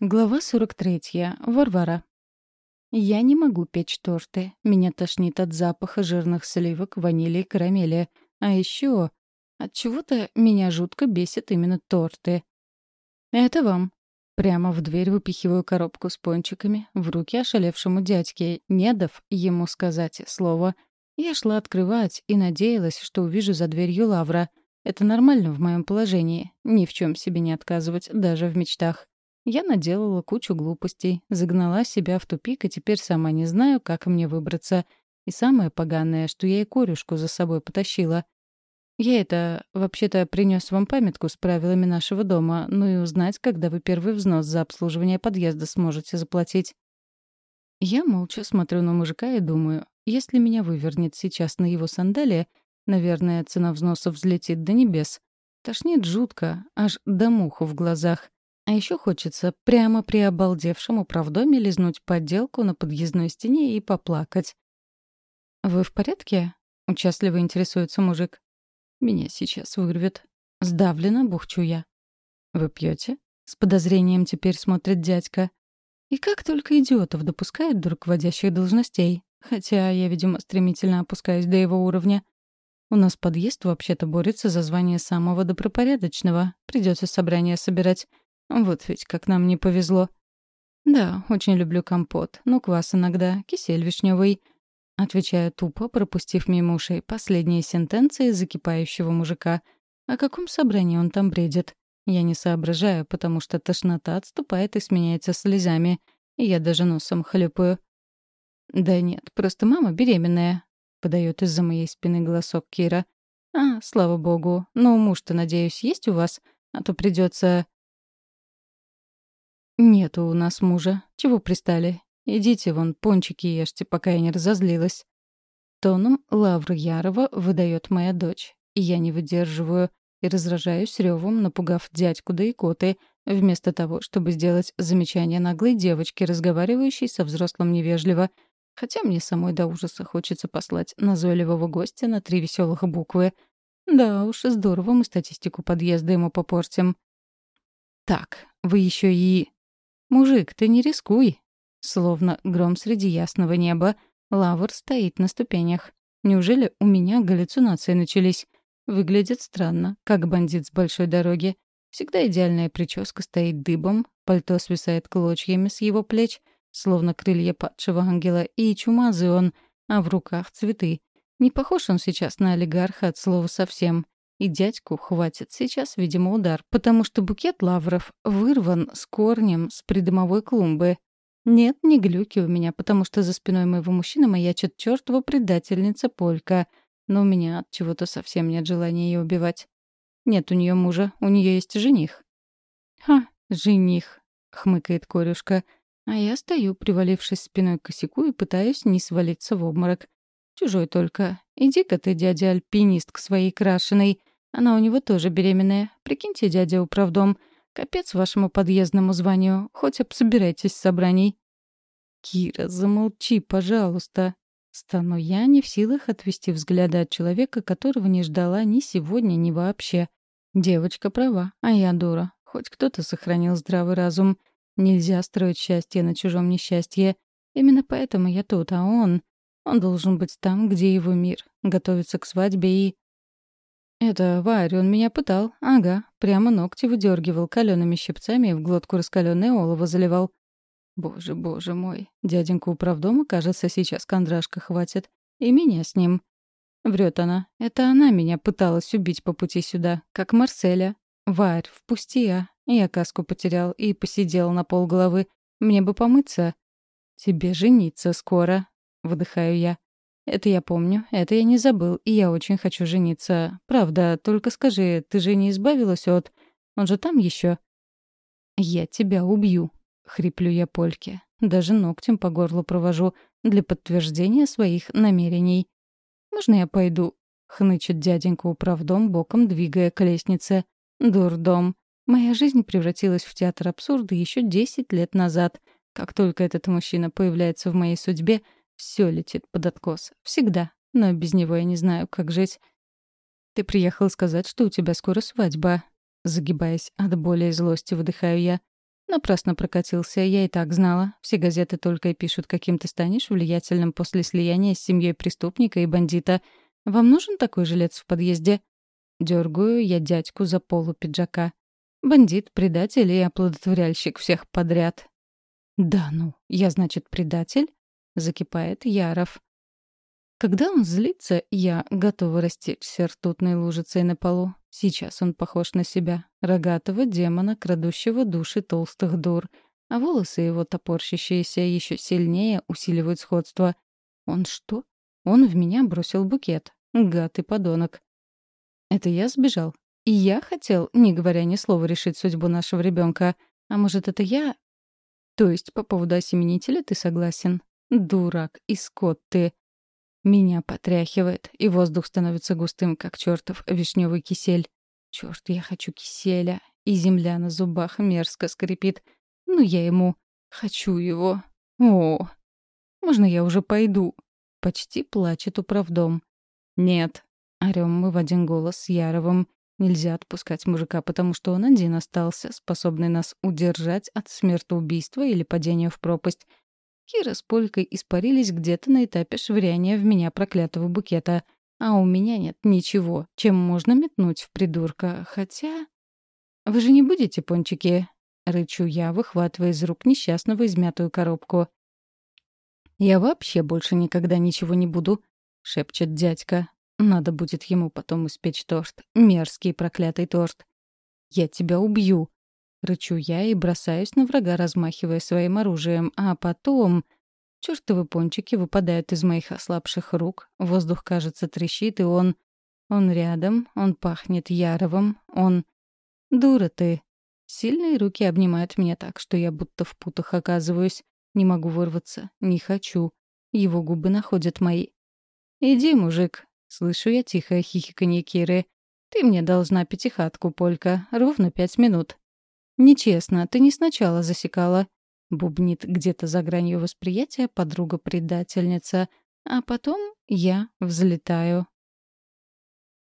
Глава 43. Варвара. Я не могу печь торты. Меня тошнит от запаха жирных сливок, ванили и карамели. А еще от чего-то меня жутко бесит именно торты. Это вам. Прямо в дверь выпихиваю коробку с пончиками в руки ошалевшему дядьке, не дав ему сказать слово. Я шла открывать и надеялась, что увижу за дверью Лавра. Это нормально в моем положении. Ни в чем себе не отказывать, даже в мечтах. Я наделала кучу глупостей, загнала себя в тупик, и теперь сама не знаю, как мне выбраться. И самое поганое, что я и корюшку за собой потащила. Я это, вообще-то, принес вам памятку с правилами нашего дома, ну и узнать, когда вы первый взнос за обслуживание подъезда сможете заплатить. Я молча смотрю на мужика и думаю, если меня вывернет сейчас на его сандалии, наверное, цена взноса взлетит до небес. Тошнит жутко, аж до муху в глазах. А еще хочется прямо при обалдевшем управдоме лизнуть подделку на подъездной стене и поплакать. «Вы в порядке?» — участливо интересуется мужик. «Меня сейчас вырвет». Сдавленно бухчу я. «Вы пьете? с подозрением теперь смотрит дядька. И как только идиотов допускает до руководящих должностей. Хотя я, видимо, стремительно опускаюсь до его уровня. У нас подъезд вообще-то борется за звание самого добропорядочного. Придется собрание собирать. Вот ведь как нам не повезло. Да, очень люблю компот, но квас иногда, кисель вишневый. Отвечаю тупо, пропустив мимо ушей последние сентенции закипающего мужика. О каком собрании он там бредит? Я не соображаю, потому что тошнота отступает и сменяется слезами. И я даже носом хлюпаю. «Да нет, просто мама беременная», — подает из-за моей спины голосок Кира. «А, слава богу. Но муж-то, надеюсь, есть у вас? А то придется «Нету у нас мужа. Чего пристали? Идите вон, пончики ешьте, пока я не разозлилась». Тоном Лавра Ярова выдает моя дочь. И я не выдерживаю и разражаюсь ревом, напугав дядьку да икоты, вместо того, чтобы сделать замечание наглой девочке, разговаривающей со взрослым невежливо. Хотя мне самой до ужаса хочется послать назойливого гостя на три веселых буквы. Да уж, здорово мы статистику подъезда ему попортим. Так, вы еще и «Мужик, ты не рискуй!» Словно гром среди ясного неба, Лавр стоит на ступенях. Неужели у меня галлюцинации начались? Выглядит странно, как бандит с большой дороги. Всегда идеальная прическа стоит дыбом, пальто свисает клочьями с его плеч, словно крылья падшего ангела, и чумазый он, а в руках цветы. Не похож он сейчас на олигарха от слова совсем. И дядьку хватит сейчас, видимо, удар, потому что букет лавров вырван с корнем с придомовой клумбы. Нет, не глюки у меня, потому что за спиной моего мужчины маячит чертова предательница Полька. Но у меня от чего-то совсем нет желания ее убивать. Нет у нее мужа, у нее есть жених. «Ха, жених», — хмыкает корюшка. А я стою, привалившись спиной к косяку, и пытаюсь не свалиться в обморок. Чужой только. Иди-ка ты, дядя альпинист, к своей крашеной. Она у него тоже беременная. Прикиньте, дядя управдом. Капец вашему подъездному званию. Хоть обсобирайтесь с собраний. Кира, замолчи, пожалуйста. Стану я не в силах отвести взгляда от человека, которого не ждала ни сегодня, ни вообще. Девочка права, а я дура. Хоть кто-то сохранил здравый разум. Нельзя строить счастье на чужом несчастье. Именно поэтому я тут, а он... Он должен быть там, где его мир. Готовится к свадьбе и... «Это Варь, он меня пытал. Ага, прямо ногти выдергивал калеными щипцами и в глотку раскаленное олово заливал. Боже, боже мой, дяденьку управдома, кажется, сейчас кондрашка хватит. И меня с ним. Врет она. Это она меня пыталась убить по пути сюда, как Марселя. Варь, впусти, а. Я каску потерял и посидел на пол головы. Мне бы помыться. Тебе жениться скоро, выдыхаю я. Это я помню, это я не забыл, и я очень хочу жениться. Правда, только скажи, ты же не избавилась от... Он же там еще. Я тебя убью, хриплю я Польке. Даже ногтем по горлу провожу для подтверждения своих намерений. «Можно я пойду?» — хнычет дяденька управдом, боком двигая к лестнице. «Дурдом. Моя жизнь превратилась в театр абсурда еще десять лет назад. Как только этот мужчина появляется в моей судьбе — все летит под откос. Всегда. Но без него я не знаю, как жить. Ты приехал сказать, что у тебя скоро свадьба. Загибаясь от боли и злости, выдыхаю я. Напрасно прокатился, я и так знала. Все газеты только и пишут, каким ты станешь влиятельным после слияния с семьей преступника и бандита. Вам нужен такой жилец в подъезде? Дергаю я дядьку за полу пиджака. Бандит, предатель и оплодотворяльщик всех подряд. «Да ну, я, значит, предатель?» — закипает Яров. Когда он злится, я готова растечься ртутной лужицей на полу. Сейчас он похож на себя, рогатого демона, крадущего души толстых дур. А волосы его, топорщащиеся, еще сильнее усиливают сходство. Он что? Он в меня бросил букет. Гад и подонок. Это я сбежал. И я хотел, не говоря ни слова, решить судьбу нашего ребенка. А может, это я... То есть по поводу осеменителя ты согласен? Дурак и скот ты. Меня потряхивает, и воздух становится густым, как чертов вишневый кисель. Черт, я хочу киселя, и земля на зубах мерзко скрипит. Ну, я ему... Хочу его. О, можно я уже пойду? Почти плачет управдом. Нет. Орём мы в один голос с Яровым. Нельзя отпускать мужика, потому что он один остался, способный нас удержать от смертоубийства или падения в пропасть. Кира с Полькой испарились где-то на этапе швыряния в меня проклятого букета. А у меня нет ничего, чем можно метнуть в придурка. Хотя... «Вы же не будете, пончики?» — рычу я, выхватывая из рук несчастного измятую коробку. «Я вообще больше никогда ничего не буду», — шепчет дядька. «Надо будет ему потом испечь торт. Мерзкий проклятый торт. Я тебя убью», Рычу я и бросаюсь на врага, размахивая своим оружием. А потом... Чёртовы пончики выпадают из моих ослабших рук. Воздух, кажется, трещит, и он... Он рядом, он пахнет яровым, он... Дура ты. Сильные руки обнимают меня так, что я будто в путах оказываюсь. Не могу вырваться, не хочу. Его губы находят мои. «Иди, мужик», — слышу я тихое хихиканье Киры. «Ты мне должна пятихатку, Полька, ровно пять минут». «Нечестно, ты не сначала засекала», — бубнит где-то за гранью восприятия подруга-предательница, а потом я взлетаю.